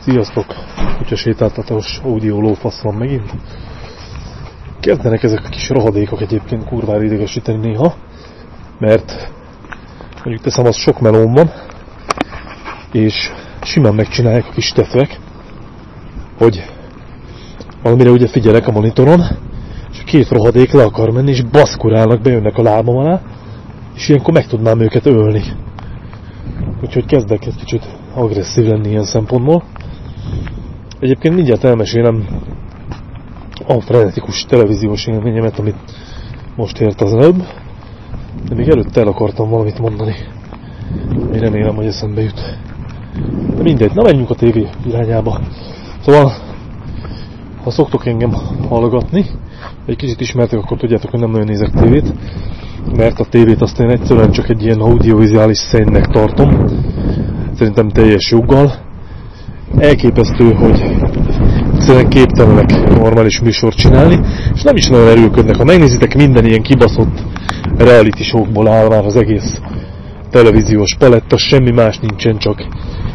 Sziasztok! Kutya sétáltatós audio lófasz van megint. Kezdenek ezek a kis rohadékok egyébként kurvára idegesíteni néha, mert mondjuk teszem, az sok melóm van, és simán megcsinálják a kis tefek, hogy valamire ugye figyelek a monitoron, és a két rohadék le akar menni, és baszkurálnak, bejönnek a lábam alá, és ilyenkor meg tudnám őket ölni. Úgyhogy kezdek egy kicsit agresszív lenni ilyen szempontból. Egyébként mindjárt elmesélem a frenetikus televíziós élményemet, amit most ért az előbb, de még előtte el akartam valamit mondani. Én remélem, hogy eszembe jut. De mindegy, na menjünk a tévé irányába. Szóval, ha szoktok engem hallgatni, egy kicsit ismertek, akkor tudjátok, hogy nem nagyon nézek tévét, mert a tévét azt én egyszerűen csak egy ilyen audiovizuális szennek tartom, szerintem teljes joggal. Elképesztő, hogy egyszerűen képtelenek normális műsort csinálni, és nem is nagyon erőködnek. Ha megnézitek, minden ilyen kibaszott reality showkból áll már az egész televíziós paletta, semmi más nincsen, csak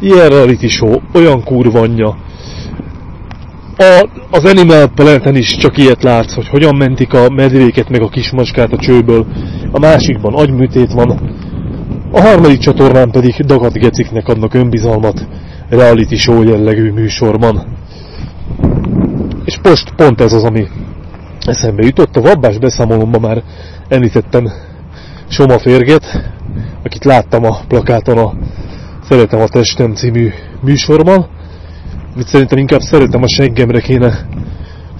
ilyen reality show, olyan kurvanya. A, az Animal Planeten is csak ilyet látsz, hogy hogyan mentik a medvéket meg a kismacskát a csőből. A másikban agyműtét van, a harmadik csatornán pedig dagat geciknek adnak önbizalmat reality show jellegű műsorban. És most pont ez az, ami eszembe jutott. A vabbás beszámolomban már említettem Soma Férget, akit láttam a plakáton a Szeretem a testem című műsorban, amit szerintem inkább szeretem a seggemre kéne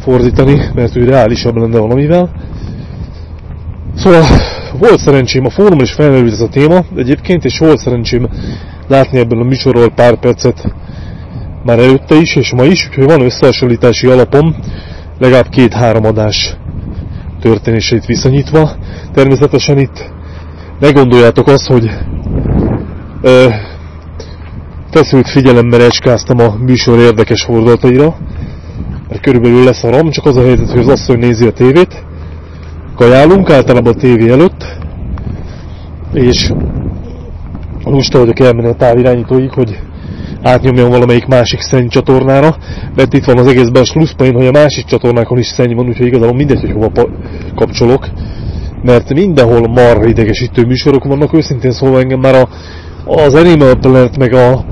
fordítani, mert ő reálisabb lenne valamivel. Szóval volt szerencsém, a fórumon is felmerült ez a téma egyébként, és volt szerencsém látni ebből a műsorról pár percet már előtte is, és ma is, úgyhogy van összehasonlítási alapom, legalább két-három adás történéseit viszonyítva. Természetesen itt ne gondoljátok azt, hogy ö, feszült figyelemmel ecskáztam a műsor érdekes fordulataira, mert körülbelül lesz a ram, csak az a helyzet, hogy az asszony nézi a tévét, kajálunk, általában a tévé előtt, és lusta vagyok elmenni a távirányítóig, hogy átnyomjam valamelyik másik szenny csatornára, mert itt van az egészben a slusszpain, hogy a másik csatornákon is szenny van, úgyhogy igazából mindegy, hogy hova kapcsolok, mert mindenhol marra idegesítő műsorok vannak, őszintén szólva engem már a, az Animal Planet meg a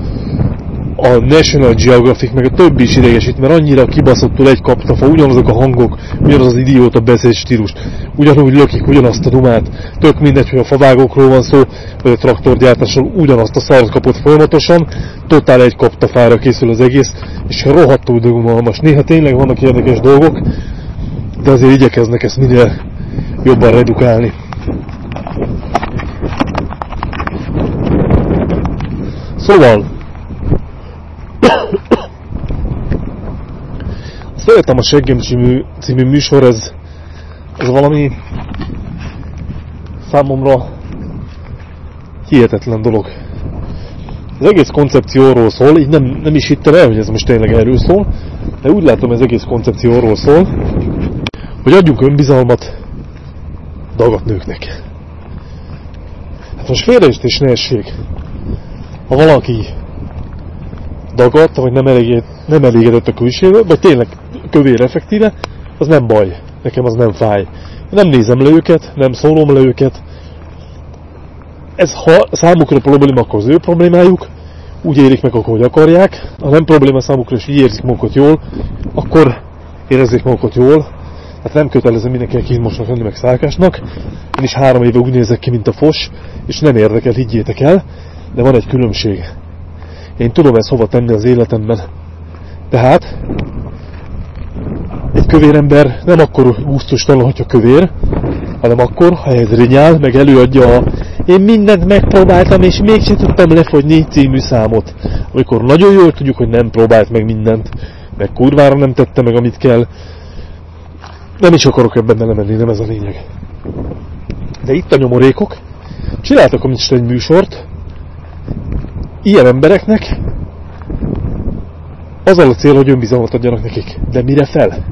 a National Geographic meg a többi is idegesít, mert annyira kibaszottul egy kaptafa, ugyanazok a hangok, ugyanaz az idióta beszédstílus, ugyanúgy lökik ugyanazt a dumát, tök mindegy, hogy a favágókról van szó, vagy a traktorgyártásról ugyanazt a szart kapott folyamatosan, totál egy kaptafára készül az egész, és rohadtul dögunalmas. Néha tényleg vannak érdekes dolgok, de azért igyekeznek ezt minél jobban redukálni. Szóval, Szeretem a Seggem című, című műsor, ez, ez valami számomra hihetetlen dolog. Az egész koncepció szól, így nem, nem is hittem el, hogy ez most tényleg erről szól, de úgy látom, ez egész koncepció szól, hogy adjunk önbizalmat dagat nőknek. Hát most félreértés ne essék. Ha valaki dagadt, vagy nem, eléged, nem elégedett a külsével, vagy tényleg kövér effektíve, az nem baj. Nekem az nem fáj. Nem nézem le őket, nem szólom le őket. Ez ha számukra probléma, akkor az ő problémájuk. Úgy érik meg, akkor hogy akarják. Ha nem probléma számukra, és így érzik magukat jól, akkor érezzék magukat jól. Hát nem kötelező mindenkinek kínmosnak lenni, meg szálkásnak. Én is három éve úgy nézek ki, mint a fos, és nem érdekel, higgyétek el. De van egy különbség. Én tudom ezt hova tenni az életemben. Tehát egy kövér ember nem akkor gusztustalan, hogyha kövér, hanem akkor, ha ez rinyál, meg előadja a én mindent megpróbáltam, és mégsem tudtam lefogyni című számot. Amikor nagyon jól tudjuk, hogy nem próbált meg mindent, meg kurvára nem tette meg, amit kell. Nem is akarok ebben belemenni, nem ez a lényeg. De itt a nyomorékok csináltak a egy műsort, ilyen embereknek az a cél, hogy önbizalmat adjanak nekik. De mire fel?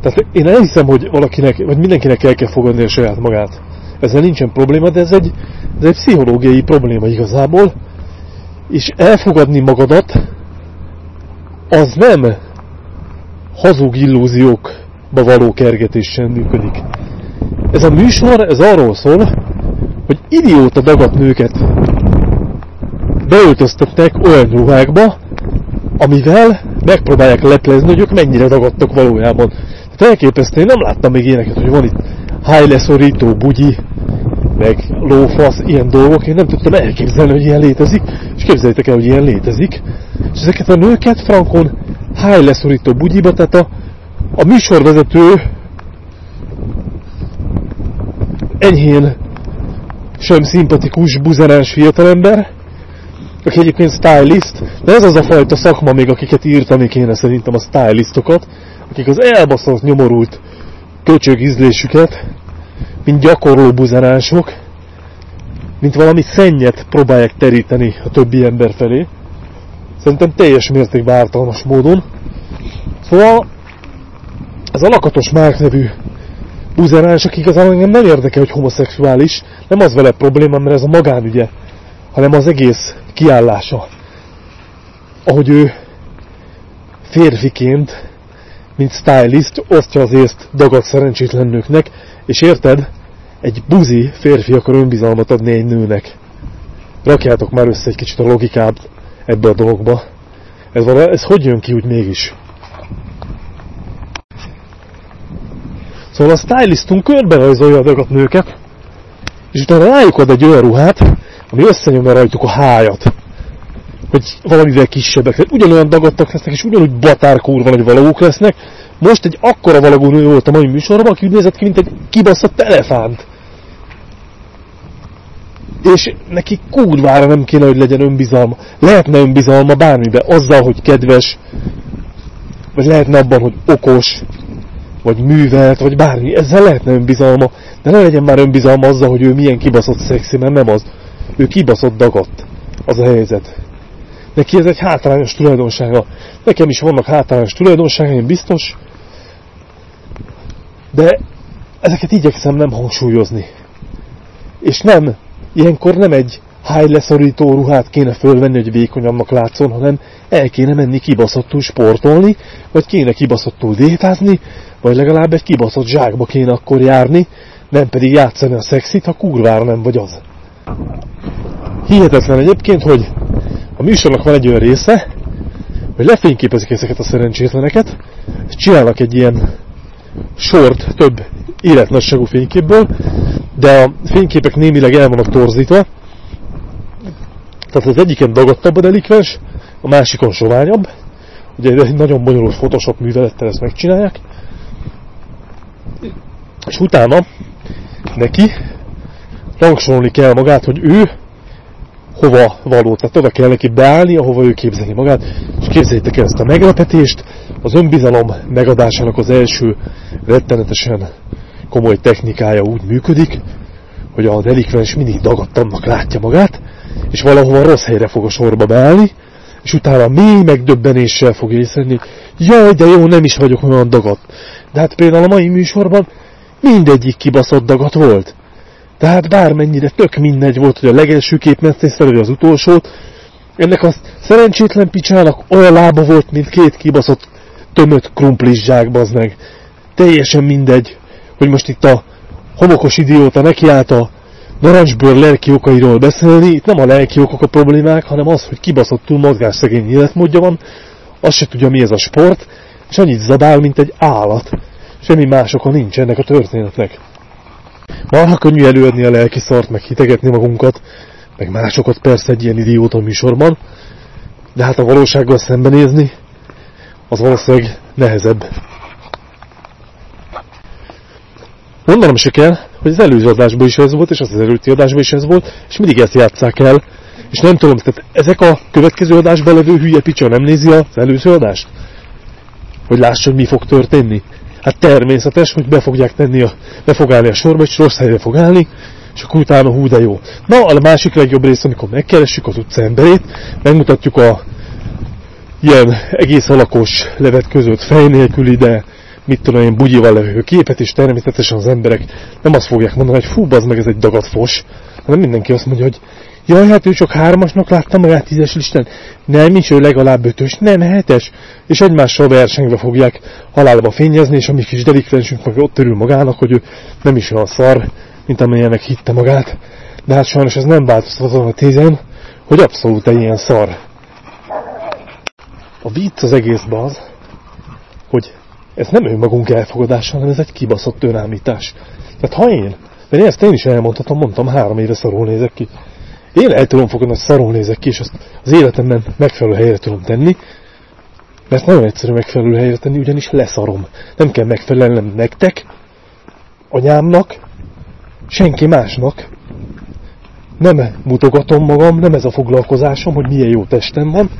Tehát én nem hiszem, hogy valakinek, vagy mindenkinek el kell fogadni a saját magát. Ezzel nincsen probléma, de ez egy, ez egy pszichológiai probléma igazából. És elfogadni magadat az nem hazug illúziókba való kergetéssel működik. Ez a műsor, ez arról szól, hogy idióta dagadt nőket beöltöztetnek olyan ruhákba, amivel megpróbálják leplezni, hogy ők mennyire dagadtak valójában. Tehát elképesztő, én nem láttam még ilyeneket, hogy van itt high leszorító bugyi, meg lófasz, ilyen dolgok, én nem tudtam elképzelni, hogy ilyen létezik, és képzeljétek el, hogy ilyen létezik. És ezeket a nőket frankon high leszorító bugyiba, tehát a, a műsorvezető enyhén sem szimpatikus, buzeráns fiatalember, aki egyébként stylist, de ez az a fajta szakma még, akiket írtani kéne szerintem a stylistokat, akik az elbaszott nyomorult köcsög ízlésüket, mint gyakorló buzerások, mint valami szennyet próbálják teríteni a többi ember felé. Szerintem teljes mértékben ártalmas módon. Szóval ez a lakatos Márk nevű buzerás, akik az engem nem érdekel, hogy homoszexuális, nem az vele probléma, mert ez a magánügye, hanem az egész kiállása. Ahogy ő férfiként, mint stylist, osztja az észt dagadt szerencsétlen nőknek, és érted, egy buzi férfi akar önbizalmat adni egy nőnek. Rakjátok már össze egy kicsit a logikát ebbe a dologba. Ez, vala, ez hogy jön ki úgy mégis? Szóval a stylistunk körbe rajzolja a dagadt nőket, és utána rájuk ad egy olyan ruhát, ami összenyomja rajtuk a hájat. Hogy valamivel kisebbek. Tehát ugyanolyan dagadtak lesznek, és ugyanúgy batárkúrva nagy valók lesznek. Most egy akkora valagú nő volt a mai műsorban, aki úgy nézett ki, mint egy kibaszott elefánt. És neki kurvára nem kéne, hogy legyen önbizalma. Lehetne önbizalma bármibe, azzal, hogy kedves, vagy lehetne abban, hogy okos, vagy művelt, vagy bármi. Ezzel lehetne önbizalma, de ne legyen már önbizalma azzal, hogy ő milyen kibaszott szexi, mert nem az. Ő kibaszott dagadt. Az a helyzet. Neki ez egy hátrányos tulajdonsága. Nekem is vannak hátrányos tulajdonságaim, biztos. De ezeket igyekszem nem hangsúlyozni. És nem, ilyenkor nem egy háj leszorító ruhát kéne fölvenni, hogy vékonyabbnak látszon, hanem el kéne menni kibaszottul sportolni, vagy kéne kibaszottul détázni, vagy legalább egy kibaszott zsákba kéne akkor járni, nem pedig játszani a szexit, ha kurvára nem vagy az. Hihetetlen egyébként, hogy a műsornak van egy olyan része, hogy lefényképezik ezeket a szerencsétleneket, és csinálnak egy ilyen sort több életnagyságú fényképből, de a fényképek némileg el vannak torzítva, tehát az egyiken dagadtabb a delikvens, a másikon soványabb, ugye egy nagyon bonyolult Photoshop művelettel ezt megcsinálják, és utána neki rangsorolni kell magát, hogy ő hova való. Tehát oda kell neki beállni, ahova ő képzeli magát, és képzeljétek el ezt a meglepetést, az önbizalom megadásának az első rettenetesen komoly technikája úgy működik, hogy a delikvens mindig dagadtannak látja magát, és valahova rossz helyre fog a sorba beállni, és utána mély megdöbbenéssel fog észreni, jaj, de jó, nem is vagyok olyan dagadt. De hát például a mai műsorban mindegyik kibaszott dagat volt. Tehát bármennyire tök mindegy volt, hogy a legelső képmesztészer, vagy az utolsót, ennek a szerencsétlen picsának olyan lába volt, mint két kibaszott tömött krumplis zsák, meg. Teljesen mindegy, hogy most itt a homokos idióta nekiállt a narancsbőr lelki okairól beszélni. Itt nem a lelki okok a problémák, hanem az, hogy kibaszottul mozgásszegény életmódja van, azt se tudja mi ez a sport, és annyit zabál, mint egy állat. Semmi más oka nincs ennek a történetnek. Marha könnyű előadni a lelki szart, meg hitegetni magunkat, meg másokat persze egy ilyen idióta műsorban, de hát a valósággal szembenézni, az valószínűleg nehezebb. Mondanom se kell, hogy az előző adásban is ez volt, és az, az előtti adásban is ez volt, és mindig ezt játsszák el, és nem tudom, tehát ezek a következő adásban levő hülye picsa nem nézi az előző adást? Hogy lássa, hogy mi fog történni? Hát természetes, hogy be fogják tenni a, be fog állni a sorba, és rossz helyre fog állni, és akkor utána hú de jó. Na, a másik legjobb rész, amikor megkeressük az utca emberét, megmutatjuk a ilyen egész alakos levet között fej nélküli, de mit tudom én, bugyival levő képet, és természetesen az emberek nem azt fogják mondani, hogy fú, az meg ez egy dagat fos, hanem mindenki azt mondja, hogy Jaj, hát ő csak hármasnak látta magát tízes listán. Nem is, ő legalább ötös, nem hetes. És egymással versengve fogják halálba fényezni, és a mi kis delikvensünk meg ott örül magának, hogy ő nem is olyan szar, mint amilyenek hitte magát. De hát sajnos ez nem változtat azon a tézen, hogy abszolút egy ilyen szar. A vicc az egészben az, hogy ez nem önmagunk elfogadása, hanem ez egy kibaszott önállítás. Tehát ha én, mert én ezt én is elmondhatom, mondtam, három éve szarul nézek ki. Én el tudom fogadni, hogy szarul nézek ki, és azt az életemben megfelelő helyre tudom tenni, mert nagyon egyszerű megfelelő helyre tenni, ugyanis leszarom. Nem kell megfelelnem nektek, anyámnak, senki másnak. Nem mutogatom magam, nem ez a foglalkozásom, hogy milyen jó testem van.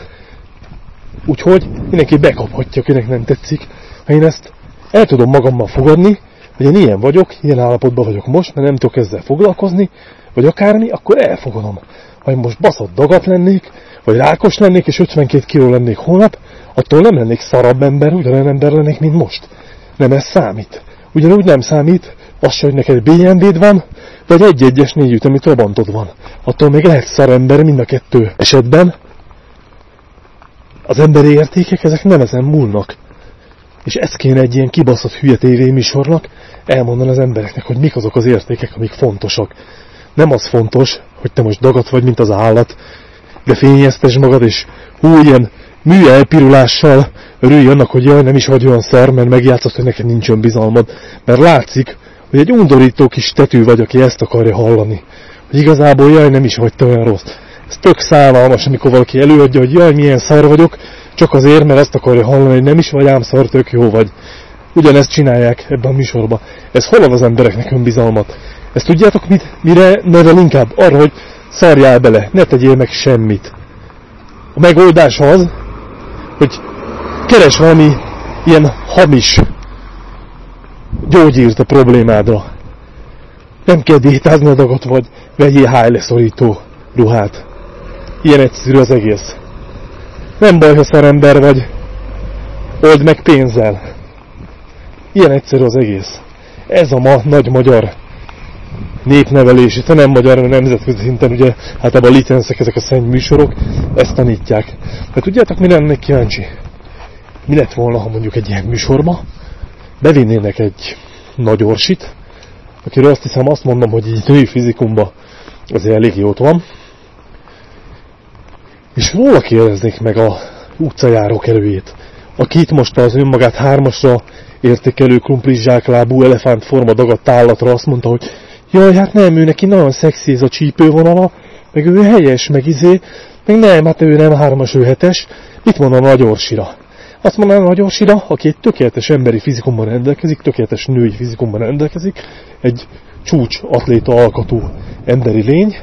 Úgyhogy mindenki bekaphatja, akinek nem tetszik. Ha én ezt el tudom magammal fogadni, hogy én ilyen vagyok, ilyen állapotban vagyok most, mert nem tudok ezzel foglalkozni, vagy akármi, akkor elfogadom. Ha én most baszott dagat lennék, vagy rákos lennék, és 52 kiló lennék holnap, attól nem lennék szarabb ember, ugyanolyan ember lennék, mint most. Nem ez számít. Ugyanúgy nem számít, az se, hogy neked BMW-d van, vagy egy-egyes négy ütemi trabantod van. Attól még lehet szar ember mind a kettő esetben. Az emberi értékek, ezek nem ezen múlnak. És ez kéne egy ilyen kibaszott hülye tévéműsornak elmondani az embereknek, hogy mik azok az értékek, amik fontosak. Nem az fontos, hogy te most dagat vagy, mint az állat, de fényeztes magad, és hú, ilyen műelpirulással örülj annak, hogy jaj, nem is vagy olyan szar, mert megjátszott, hogy neked nincs önbizalmad. Mert látszik, hogy egy undorító kis tetű vagy, aki ezt akarja hallani. Hogy igazából jaj, nem is vagy te olyan rossz. Ez tök szállalmas, amikor valaki előadja, hogy jaj, milyen szar vagyok, csak azért, mert azt akarja hallani, hogy nem is vagy ám szar, tök jó vagy. Ugyanezt csinálják ebben a műsorban. Ez hol az embereknek önbizalmat? Ezt tudjátok, mit, mire nevel inkább? Arra, hogy szarjál bele, ne tegyél meg semmit. A megoldás az, hogy keres valami ilyen hamis gyógyírt a problémádra. Nem kell diétázni adagot, vagy vegyél háj leszorító ruhát. Ilyen egyszerű az egész. Nem baj, ha szarember vagy. Old meg pénzzel. Ilyen egyszerű az egész. Ez a ma nagy magyar népnevelés, itt nem magyar, hanem nemzetközi szinten, ugye, hát ebben a licenszek, ezek a szenny műsorok, ezt tanítják. De tudjátok, mi lennék kíváncsi? Mi lett volna, ha mondjuk egy ilyen műsorba bevinnének egy nagy orsit, akiről azt hiszem azt mondom, hogy így női fizikumban azért elég jót van, és róla kérdeznék meg a utcajárók előjét, akit most az önmagát hármasra értékelő krumplizsáklábú elefántforma dagadt állatra azt mondta, hogy jaj, hát nem, ő neki nagyon szexi ez a csípővonala, meg ő helyes, meg izé, meg nem, hát ő nem hármas, ő hetes. Mit mond a nagy orsira? Azt mondaná a nagy orsira, aki egy tökéletes emberi fizikumban rendelkezik, tökéletes női fizikumban rendelkezik, egy csúcs atléta alkatú emberi lény,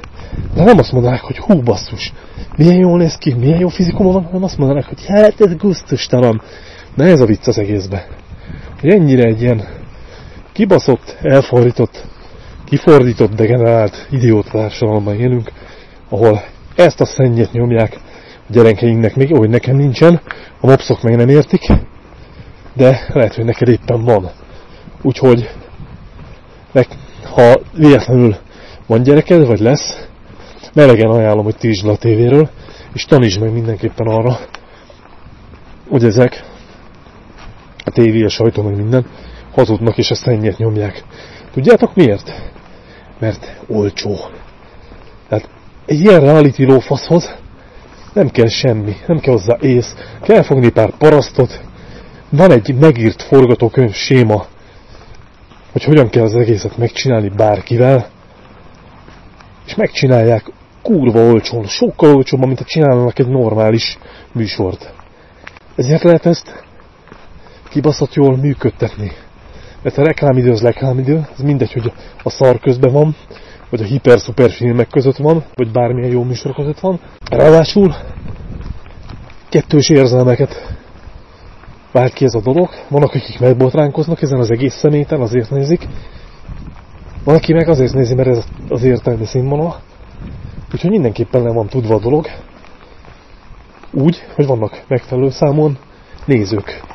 de nem azt mondanák, hogy hú basszus, milyen jól néz ki, milyen jó fizikumon van, hanem azt mondanák, hogy hát ez gusztustalan. Na ez a vicc az egészbe. Hogy ennyire egy ilyen kibaszott, elfordított, kifordított, degenerált idióta társadalomban élünk, ahol ezt a szennyet nyomják a gyerekeinknek még jó, hogy nekem nincsen, a mopszok meg nem értik, de lehet, hogy neked éppen van. Úgyhogy ha véletlenül van gyereked, vagy lesz, melegen ajánlom, hogy le a tévéről, és tanítsd meg mindenképpen arra, hogy ezek, a tévé, a sajtó, meg minden, hazudnak és a szennyet nyomják. Tudjátok miért? Mert olcsó. Tehát egy ilyen reality lófaszhoz nem kell semmi, nem kell hozzá ész, kell fogni pár parasztot, van egy megírt forgatókönyv séma, hogy hogyan kell az egészet megcsinálni bárkivel, és megcsinálják kurva olcsón, sokkal olcsóbban, mint ha csinálnak egy normális műsort. Ezért lehet ezt kibaszott jól működtetni. Mert a reklámidő az reklámidő, ez mindegy, hogy a szar közben van, vagy a hiper-szuper filmek között van, vagy bármilyen jó műsor között van. Ráadásul kettős érzelmeket vált ki ez a dolog. Vannak, akik megbotránkoznak ezen az egész szeméten, azért nézik. Van, aki meg azért nézi, mert ez az értelmi színvonal. Úgyhogy mindenképpen le van tudva a dolog. Úgy, hogy vannak megfelelő számon nézők.